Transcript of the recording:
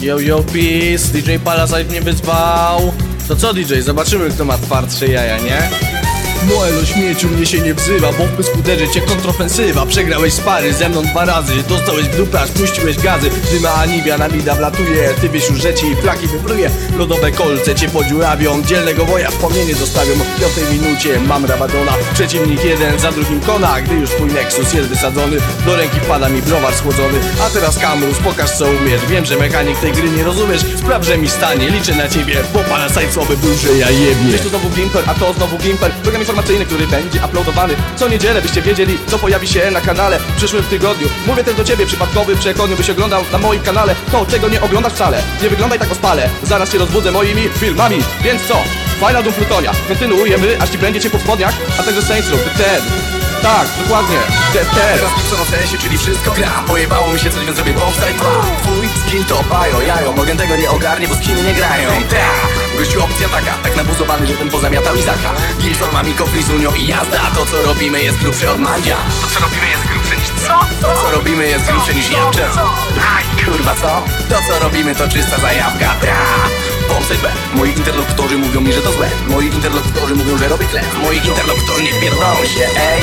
Yo, yo, peace, DJ Palasite mnie wyzwał. To co DJ, zobaczymy kto ma twardsze jaja, nie? Moelo śmieciu mnie się nie wzywa, bo w uderzy cię kontrofensywa. Przegrałeś spary ze mną dwa razy, dostałeś dupę, aż puściłeś gazy. Dyma Anibia na mida wlatuje, ty wiesz już rzeczy i flaki wypruje. Lodowe kolce cię podziurawią, dzielnego woja wspomnienie zostawią. W piątej minucie mam Rabadona, przeciwnik jeden za drugim kona. Gdy już twój Nexus jest wysadzony, do ręki wpada mi browar schłodzony. A teraz Kamrus, pokaż co umiesz, wiem, że mechanik tej gry nie rozumiesz. Spraw, że mi stanie, liczę na ciebie, bo Palasite słaby był, że ja jebnie. Cześć, to znowu Gimper, a to znowu Gimper. Program informacyjny, który będzie uploadowany Co niedzielę, byście wiedzieli, co pojawi się na kanale w przyszłym tygodniu. Mówię też do ciebie, przypadkowy przekonny, byś oglądał na moim kanale. To, czego nie oglądasz wcale, nie wyglądaj tak ospale. Zaraz cię rozbudzę moimi filmami, więc co? Final Doom Plutonia, kontynuujemy, aż ci będzie cię po spodniach A także Saints Row, Ten. Tak, dokładnie, Ten. Teraz w sensie, czyli wszystko gra. Pojebało mi się coś, więc zrobię Bonsai 2 Twój skin to bajo, jajo. Mogę tego nie ogarnie, bo skiny nie grają. Ta, gościu opcja taka. Tak nabuzowany, że ten pozamiatał Izaka. Gilson, Mamiko, Frizunio i jazda. To co robimy jest grubsze od Mandzia. To co robimy jest grubsze niż co? To co robimy jest grubsze niż Jawczę Aj, kurwa co? To co robimy to czysta zajawka. Bonsai B. Moi interlokutorzy mówią mi, że to złe. Moi interlokutorzy mówią, że robię chleb Moi interlokutorzy nie pierdolą się, ej